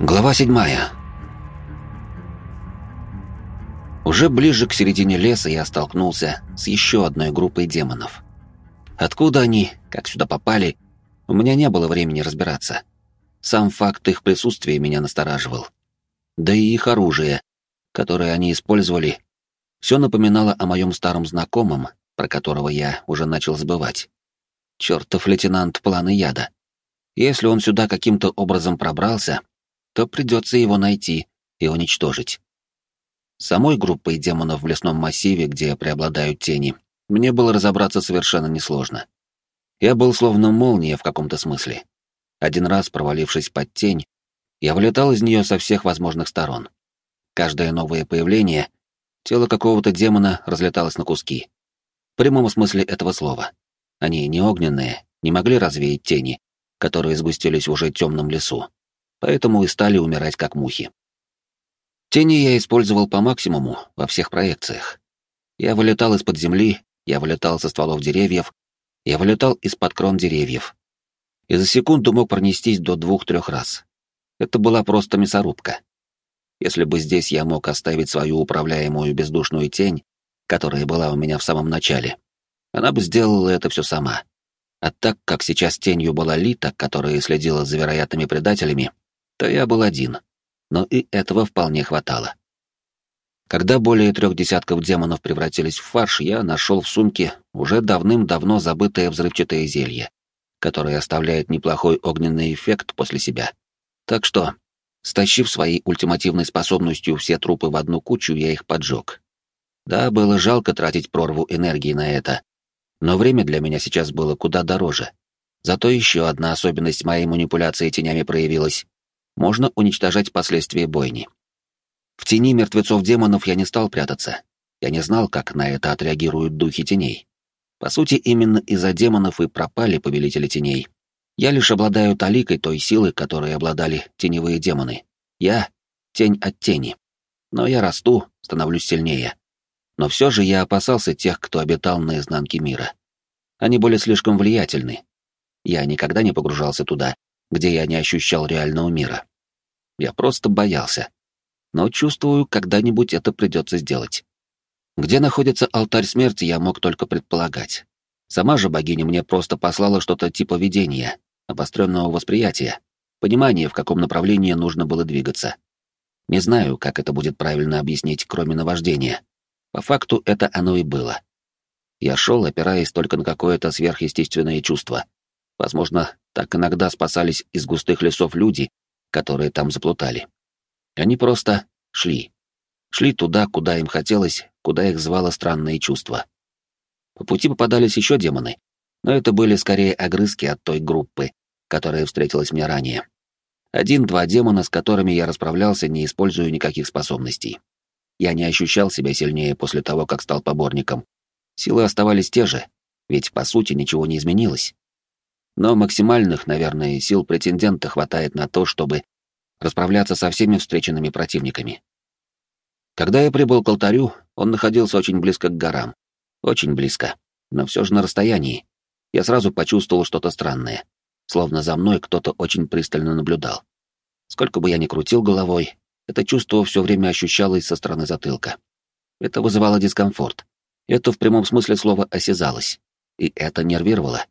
Глава седьмая. Уже ближе к середине леса я столкнулся с еще одной группой демонов. Откуда они, как сюда попали, у меня не было времени разбираться. Сам факт их присутствия меня настораживал. Да и их оружие, которое они использовали, все напоминало о моем старом знакомом, про которого я уже начал забывать. Чертов лейтенант планы яда. Если он сюда каким-то образом пробрался, то придется его найти и уничтожить. Самой группой демонов в лесном массиве, где преобладают тени, мне было разобраться совершенно несложно. Я был словно молния в каком-то смысле. Один раз, провалившись под тень, я вылетал из нее со всех возможных сторон. Каждое новое появление, тело какого-то демона разлеталось на куски. В прямом смысле этого слова. Они не огненные, не могли развеять тени, которые сгустились уже темном лесу поэтому и стали умирать как мухи. Тени я использовал по максимуму во всех проекциях. Я вылетал из-под земли, я вылетал со стволов деревьев, я вылетал из-под крон деревьев. И за секунду мог пронестись до двух-трех раз. Это была просто мясорубка. Если бы здесь я мог оставить свою управляемую бездушную тень, которая была у меня в самом начале, она бы сделала это все сама. А так как сейчас тенью была Лита, которая следила за вероятными предателями, то я был один, но и этого вполне хватало. Когда более трех десятков демонов превратились в фарш, я нашел в сумке уже давным-давно забытое взрывчатое зелье, которое оставляет неплохой огненный эффект после себя. Так что, стащив своей ультимативной способностью все трупы в одну кучу, я их поджег. Да, было жалко тратить прорву энергии на это, но время для меня сейчас было куда дороже. Зато еще одна особенность моей манипуляции тенями проявилась можно уничтожать последствия бойни. В тени мертвецов-демонов я не стал прятаться. Я не знал, как на это отреагируют духи теней. По сути, именно из-за демонов и пропали повелители теней. Я лишь обладаю таликой той силы, которой обладали теневые демоны. Я — тень от тени. Но я расту, становлюсь сильнее. Но все же я опасался тех, кто обитал на изнанке мира. Они были слишком влиятельны. Я никогда не погружался туда, где я не ощущал реального мира. Я просто боялся. Но чувствую, когда-нибудь это придется сделать. Где находится алтарь смерти, я мог только предполагать. Сама же богиня мне просто послала что-то типа видения, обостренного восприятия, понимания, в каком направлении нужно было двигаться. Не знаю, как это будет правильно объяснить, кроме наваждения. По факту это оно и было. Я шел, опираясь только на какое-то сверхъестественное чувство. Возможно, так иногда спасались из густых лесов люди, которые там заплутали. Они просто шли. Шли туда, куда им хотелось, куда их звало странные чувства. По пути попадались еще демоны, но это были скорее огрызки от той группы, которая встретилась мне ранее. Один-два демона, с которыми я расправлялся, не используя никаких способностей. Я не ощущал себя сильнее после того, как стал поборником. Силы оставались те же, ведь, по сути, ничего не изменилось но максимальных, наверное, сил претендента хватает на то, чтобы расправляться со всеми встреченными противниками. Когда я прибыл к алтарю, он находился очень близко к горам. Очень близко, но все же на расстоянии. Я сразу почувствовал что-то странное, словно за мной кто-то очень пристально наблюдал. Сколько бы я ни крутил головой, это чувство все время ощущалось со стороны затылка. Это вызывало дискомфорт. Это в прямом смысле слова осязалось. И это нервировало.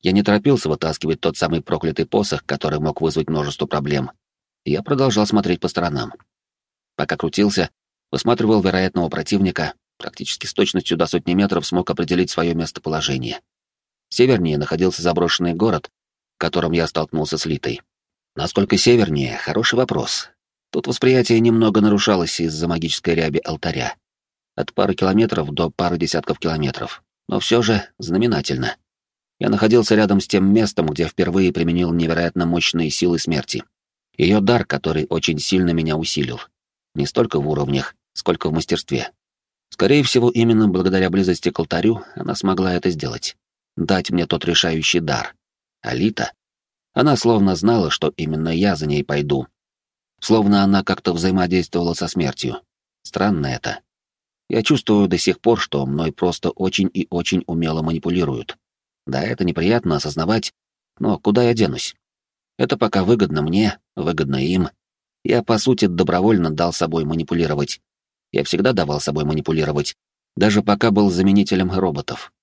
Я не торопился вытаскивать тот самый проклятый посох, который мог вызвать множество проблем. Я продолжал смотреть по сторонам. Пока крутился, высматривал вероятного противника, практически с точностью до сотни метров смог определить свое местоположение. Севернее находился заброшенный город, в котором я столкнулся с Литой. Насколько севернее — хороший вопрос. Тут восприятие немного нарушалось из-за магической ряби алтаря. От пары километров до пары десятков километров. Но все же знаменательно. Я находился рядом с тем местом, где впервые применил невероятно мощные силы смерти. Ее дар, который очень сильно меня усилил. Не столько в уровнях, сколько в мастерстве. Скорее всего, именно благодаря близости к алтарю она смогла это сделать. Дать мне тот решающий дар. Алита? Она словно знала, что именно я за ней пойду. Словно она как-то взаимодействовала со смертью. Странно это. Я чувствую до сих пор, что мной просто очень и очень умело манипулируют. Да, это неприятно осознавать, но куда я денусь? Это пока выгодно мне, выгодно им. Я, по сути, добровольно дал собой манипулировать. Я всегда давал собой манипулировать, даже пока был заменителем роботов.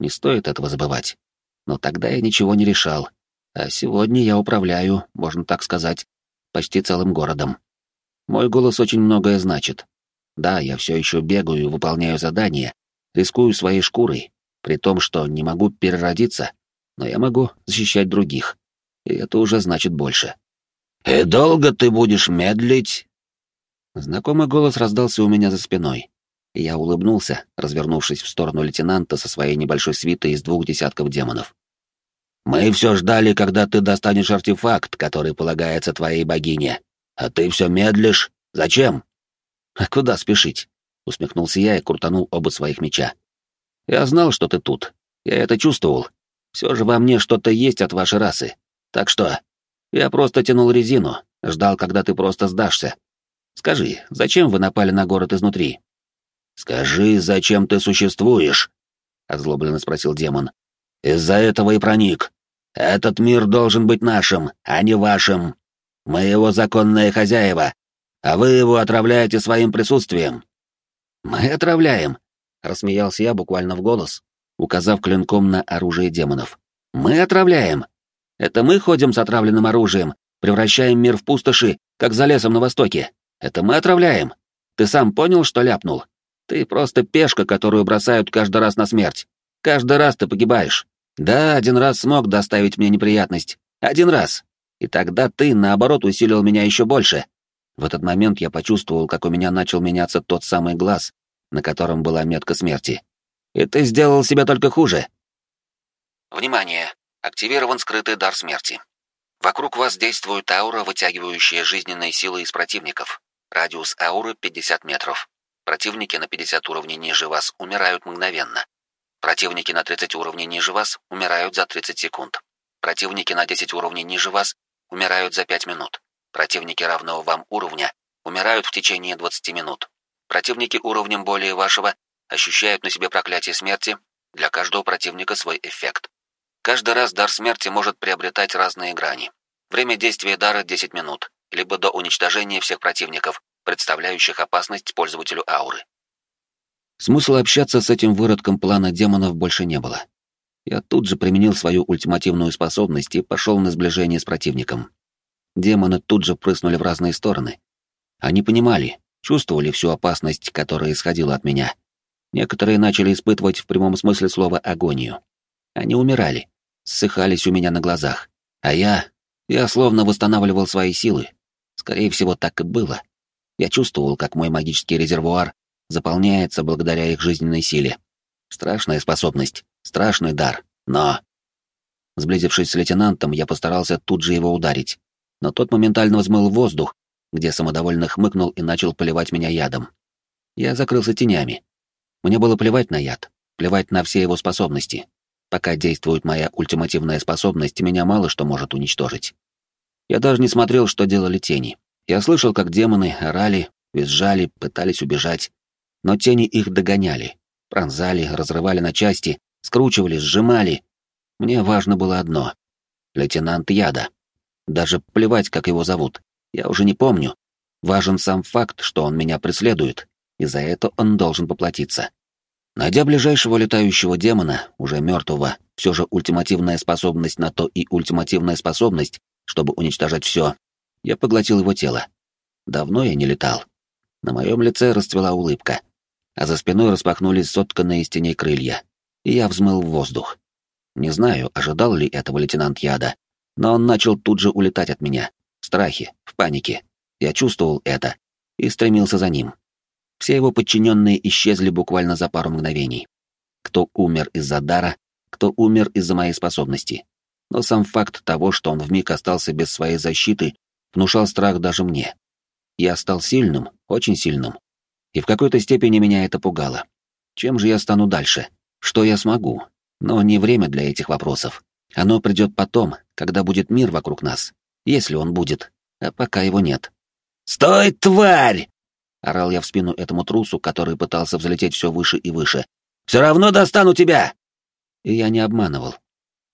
Не стоит этого забывать. Но тогда я ничего не решал. А сегодня я управляю, можно так сказать, почти целым городом. Мой голос очень многое значит. Да, я все еще бегаю и выполняю задания, рискую своей шкурой, при том, что не могу переродиться, но я могу защищать других. И это уже значит больше. «И долго ты будешь медлить?» Знакомый голос раздался у меня за спиной. Я улыбнулся, развернувшись в сторону лейтенанта со своей небольшой свитой из двух десятков демонов. «Мы все ждали, когда ты достанешь артефакт, который полагается твоей богине. А ты все медлишь. Зачем?» «А куда спешить?» — усмехнулся я и крутанул оба своих меча. «Я знал, что ты тут. Я это чувствовал. Все же во мне что-то есть от вашей расы. Так что я просто тянул резину, ждал, когда ты просто сдашься. Скажи, зачем вы напали на город изнутри?» «Скажи, зачем ты существуешь?» — озлобленно спросил демон. «Из-за этого и проник. Этот мир должен быть нашим, а не вашим. Мы его законные хозяева, а вы его отравляете своим присутствием». «Мы отравляем», — рассмеялся я буквально в голос, указав клинком на оружие демонов. «Мы отравляем. Это мы ходим с отравленным оружием, превращаем мир в пустоши, как за лесом на востоке. Это мы отравляем. Ты сам понял, что ляпнул? Ты просто пешка, которую бросают каждый раз на смерть. Каждый раз ты погибаешь. Да, один раз смог доставить мне неприятность. Один раз. И тогда ты, наоборот, усилил меня еще больше. В этот момент я почувствовал, как у меня начал меняться тот самый глаз, на котором была метка смерти. И ты сделал себя только хуже. Внимание! Активирован скрытый дар смерти. Вокруг вас действует аура, вытягивающая жизненные силы из противников. Радиус ауры 50 метров. Противники на 50 уровней ниже вас умирают мгновенно. Противники на 30 уровней ниже вас умирают за 30 секунд. Противники на 10 уровней ниже вас умирают за 5 минут. Противники равного вам уровня умирают в течение 20 минут. Противники уровнем более вашего ощущают на себе проклятие смерти. Для каждого противника свой эффект. Каждый раз дар смерти может приобретать разные грани. Время действия дара 10 минут, либо до уничтожения всех противников, представляющих опасность пользователю ауры. Смысла общаться с этим выродком плана демонов больше не было. Я тут же применил свою ультимативную способность и пошел на сближение с противником. Демоны тут же прыснули в разные стороны. Они понимали, чувствовали всю опасность, которая исходила от меня. Некоторые начали испытывать в прямом смысле слова агонию. Они умирали, ссыхались у меня на глазах. А я... я словно восстанавливал свои силы. Скорее всего, так и было. Я чувствовал, как мой магический резервуар заполняется благодаря их жизненной силе. Страшная способность, страшный дар, но... Сблизившись с лейтенантом, я постарался тут же его ударить, но тот моментально взмыл воздух, где самодовольно хмыкнул и начал поливать меня ядом. Я закрылся тенями. Мне было плевать на яд, плевать на все его способности. Пока действует моя ультимативная способность, меня мало что может уничтожить. Я даже не смотрел, что делали тени. Я слышал, как демоны орали, визжали, пытались убежать. Но тени их догоняли, пронзали, разрывали на части, скручивали, сжимали. Мне важно было одно — лейтенант Яда. Даже плевать, как его зовут. Я уже не помню. Важен сам факт, что он меня преследует, и за это он должен поплатиться. Найдя ближайшего летающего демона, уже мертвого, все же ультимативная способность на то и ультимативная способность, чтобы уничтожать все, я поглотил его тело. Давно я не летал. На моем лице расцвела улыбка, а за спиной распахнулись сотканные из теней крылья, и я взмыл в воздух. Не знаю, ожидал ли этого лейтенант Яда, но он начал тут же улетать от меня, в страхе, в панике. Я чувствовал это и стремился за ним. Все его подчиненные исчезли буквально за пару мгновений. Кто умер из-за дара, кто умер из-за моей способности. Но сам факт того, что он вмиг остался без своей защиты, внушал страх даже мне. Я стал сильным, очень сильным. И в какой-то степени меня это пугало. Чем же я стану дальше? Что я смогу? Но не время для этих вопросов. Оно придет потом, когда будет мир вокруг нас. Если он будет. А пока его нет. «Стой, тварь!» — орал я в спину этому трусу, который пытался взлететь все выше и выше. «Все равно достану тебя!» И я не обманывал.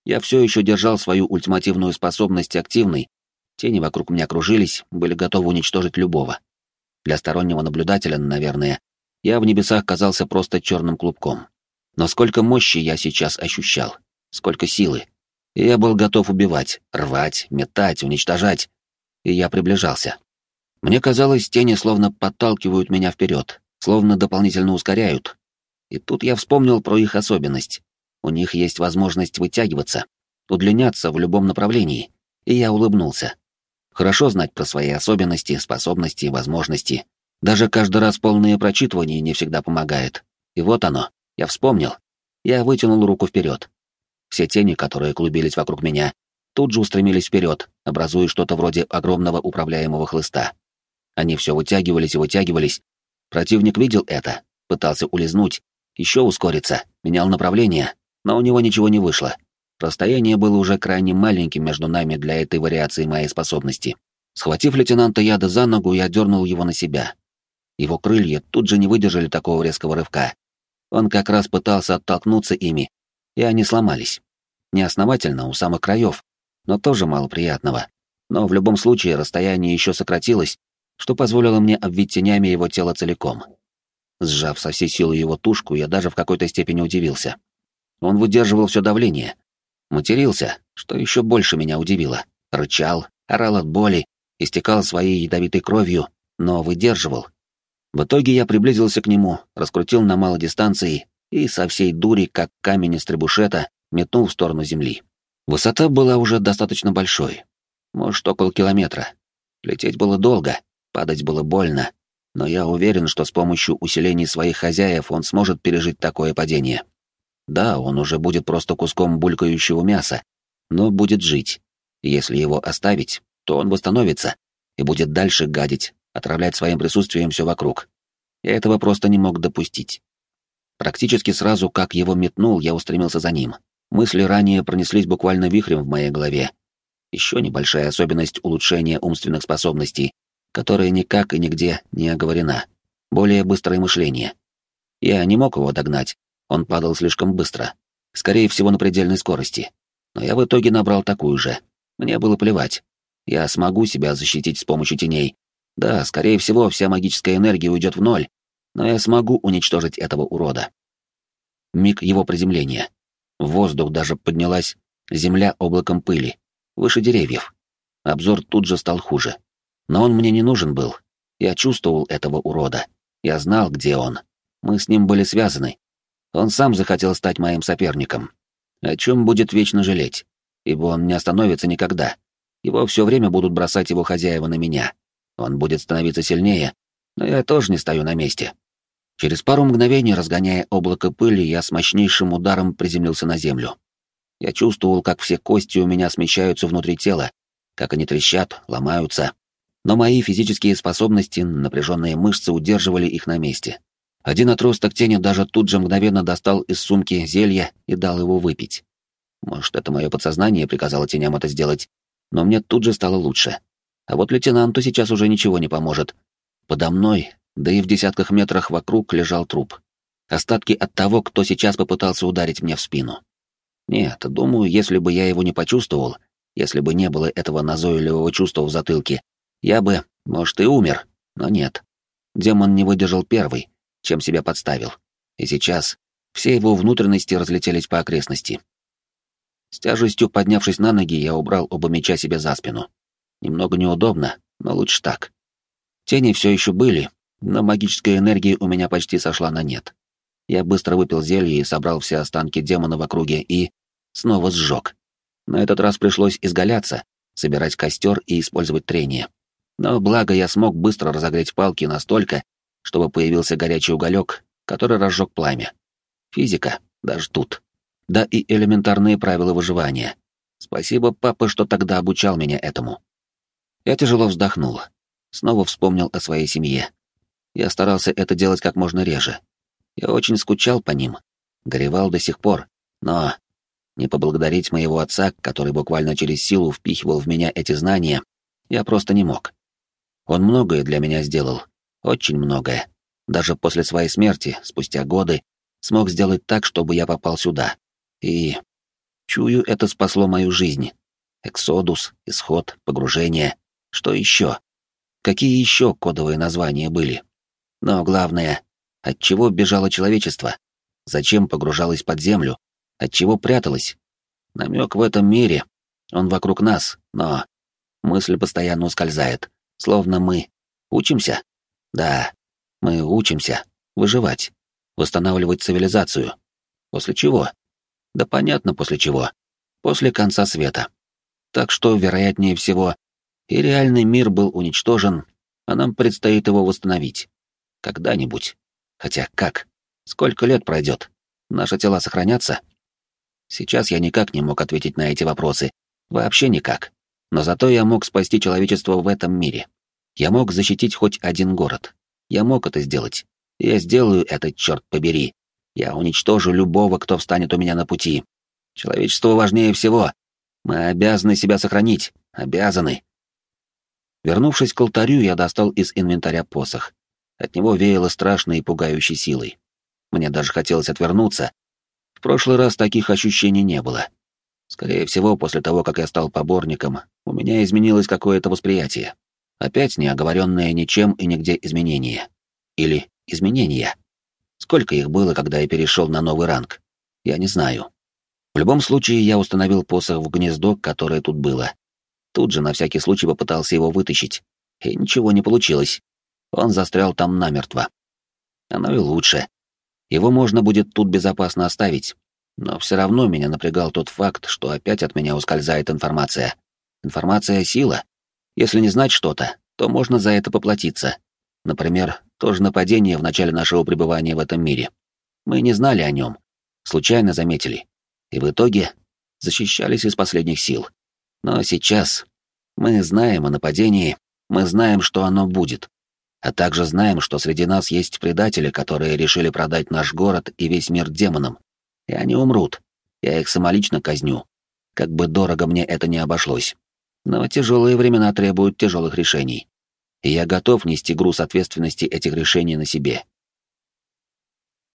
Я все еще держал свою ультимативную способность активной, Тени вокруг меня кружились, были готовы уничтожить любого. Для стороннего наблюдателя, наверное, я в небесах казался просто черным клубком. Но сколько мощи я сейчас ощущал, сколько силы. И я был готов убивать, рвать, метать, уничтожать. И я приближался. Мне казалось, тени словно подталкивают меня вперед, словно дополнительно ускоряют. И тут я вспомнил про их особенность. У них есть возможность вытягиваться, удлиняться в любом направлении. И я улыбнулся. Хорошо знать про свои особенности, способности, возможности. Даже каждый раз полное прочитывание не всегда помогает. И вот оно, я вспомнил. Я вытянул руку вперед. Все тени, которые клубились вокруг меня, тут же устремились вперед, образуя что-то вроде огромного управляемого хлыста. Они все вытягивались и вытягивались. Противник видел это, пытался улизнуть, еще ускориться, менял направление, но у него ничего не вышло. Расстояние было уже крайне маленьким между нами для этой вариации моей способности. Схватив лейтенанта Яда за ногу, я дернул его на себя. Его крылья тут же не выдержали такого резкого рывка. Он как раз пытался оттолкнуться ими, и они сломались. Не основательно, у самых краев, но тоже мало приятного. Но в любом случае расстояние еще сократилось, что позволило мне обвить тенями его тело целиком. Сжав со всей силы его тушку, я даже в какой-то степени удивился. Он выдерживал все давление, Матерился, что еще больше меня удивило. Рычал, орал от боли, истекал своей ядовитой кровью, но выдерживал. В итоге я приблизился к нему, раскрутил на малой дистанции и со всей дури, как камень из требушета, метнул в сторону земли. Высота была уже достаточно большой, может, около километра. Лететь было долго, падать было больно, но я уверен, что с помощью усилений своих хозяев он сможет пережить такое падение. Да, он уже будет просто куском булькающего мяса, но будет жить. Если его оставить, то он восстановится и будет дальше гадить, отравлять своим присутствием все вокруг. Я этого просто не мог допустить. Практически сразу, как его метнул, я устремился за ним. Мысли ранее пронеслись буквально вихрем в моей голове. Еще небольшая особенность улучшения умственных способностей, которая никак и нигде не оговорена. Более быстрое мышление. Я не мог его догнать, он падал слишком быстро, скорее всего, на предельной скорости. Но я в итоге набрал такую же. Мне было плевать. Я смогу себя защитить с помощью теней. Да, скорее всего, вся магическая энергия уйдет в ноль, но я смогу уничтожить этого урода. Миг его приземления. В воздух даже поднялась земля облаком пыли, выше деревьев. Обзор тут же стал хуже. Но он мне не нужен был. Я чувствовал этого урода. Я знал, где он. Мы с ним были связаны, он сам захотел стать моим соперником. О чем будет вечно жалеть, ибо он не остановится никогда. Его все время будут бросать его хозяева на меня. Он будет становиться сильнее, но я тоже не стою на месте. Через пару мгновений, разгоняя облако пыли, я с мощнейшим ударом приземлился на землю. Я чувствовал, как все кости у меня смещаются внутри тела, как они трещат, ломаются. Но мои физические способности, напряженные мышцы удерживали их на месте. Один отросток тени даже тут же мгновенно достал из сумки зелье и дал его выпить. Может, это мое подсознание приказало теням это сделать, но мне тут же стало лучше. А вот лейтенанту сейчас уже ничего не поможет. Подо мной, да и в десятках метрах вокруг, лежал труп. Остатки от того, кто сейчас попытался ударить мне в спину. Нет, думаю, если бы я его не почувствовал, если бы не было этого назойливого чувства в затылке, я бы, может, и умер, но нет. Демон не выдержал первый, чем себя подставил. И сейчас все его внутренности разлетелись по окрестности. С тяжестью поднявшись на ноги, я убрал оба меча себе за спину. Немного неудобно, но лучше так. Тени все еще были, но магическая энергия у меня почти сошла на нет. Я быстро выпил зелье и собрал все останки демона в округе и... снова сжег. На этот раз пришлось изгаляться, собирать костер и использовать трение. Но благо я смог быстро разогреть палки настолько, чтобы появился горячий уголек, который разжег пламя. Физика, даже тут. Да и элементарные правила выживания. Спасибо, папа, что тогда обучал меня этому. Я тяжело вздохнул. Снова вспомнил о своей семье. Я старался это делать как можно реже. Я очень скучал по ним. Горевал до сих пор. Но не поблагодарить моего отца, который буквально через силу впихивал в меня эти знания, я просто не мог. Он многое для меня сделал, очень многое. Даже после своей смерти, спустя годы, смог сделать так, чтобы я попал сюда. И... Чую, это спасло мою жизнь. Эксодус, исход, погружение. Что еще? Какие еще кодовые названия были? Но главное, от чего бежало человечество? Зачем погружалось под землю? От чего пряталось? Намек в этом мире. Он вокруг нас, но мысль постоянно ускользает, словно мы учимся. Да, мы учимся выживать, восстанавливать цивилизацию. После чего? Да понятно, после чего. После конца света. Так что, вероятнее всего, и реальный мир был уничтожен, а нам предстоит его восстановить. Когда-нибудь. Хотя как? Сколько лет пройдет? Наши тела сохранятся? Сейчас я никак не мог ответить на эти вопросы. Вообще никак. Но зато я мог спасти человечество в этом мире. Я мог защитить хоть один город. Я мог это сделать. Я сделаю это, черт побери. Я уничтожу любого, кто встанет у меня на пути. Человечество важнее всего. Мы обязаны себя сохранить. Обязаны. Вернувшись к алтарю, я достал из инвентаря посох. От него веяло страшной и пугающей силой. Мне даже хотелось отвернуться. В прошлый раз таких ощущений не было. Скорее всего, после того, как я стал поборником, у меня изменилось какое-то восприятие. Опять неоговоренное ничем и нигде изменение. Или изменения. Сколько их было, когда я перешел на новый ранг? Я не знаю. В любом случае, я установил посох в гнездо, которое тут было. Тут же на всякий случай попытался его вытащить. И ничего не получилось. Он застрял там намертво. Оно и лучше. Его можно будет тут безопасно оставить. Но все равно меня напрягал тот факт, что опять от меня ускользает информация. Информация — сила. Если не знать что-то, то можно за это поплатиться. Например, то же нападение в начале нашего пребывания в этом мире. Мы не знали о нем, случайно заметили, и в итоге защищались из последних сил. Но сейчас мы знаем о нападении, мы знаем, что оно будет, а также знаем, что среди нас есть предатели, которые решили продать наш город и весь мир демонам. И они умрут. Я их самолично казню. Как бы дорого мне это не обошлось. Но тяжелые времена требуют тяжелых решений и я готов нести груз ответственности этих решений на себе.